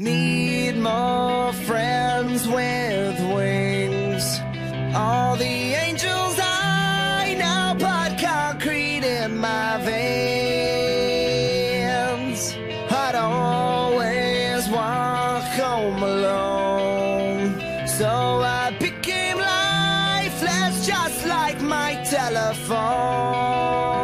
Need more friends with wings. All the angels I know put concrete in my veins. I'd always walk home alone. So I became lifeless, just like my telephone.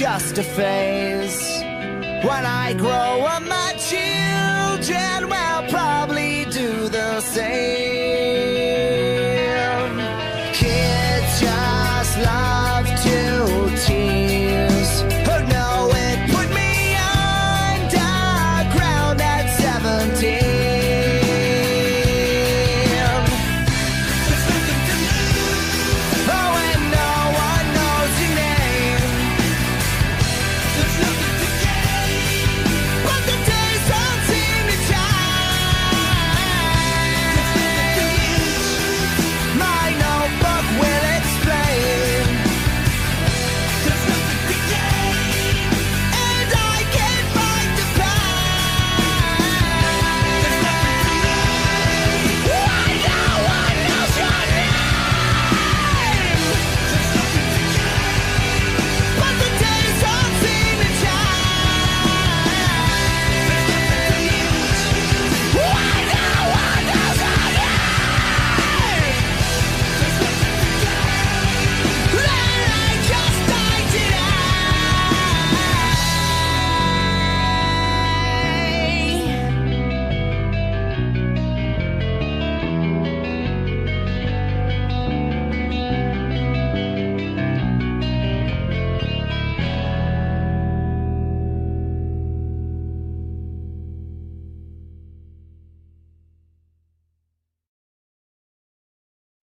just a phase. When I grow a man.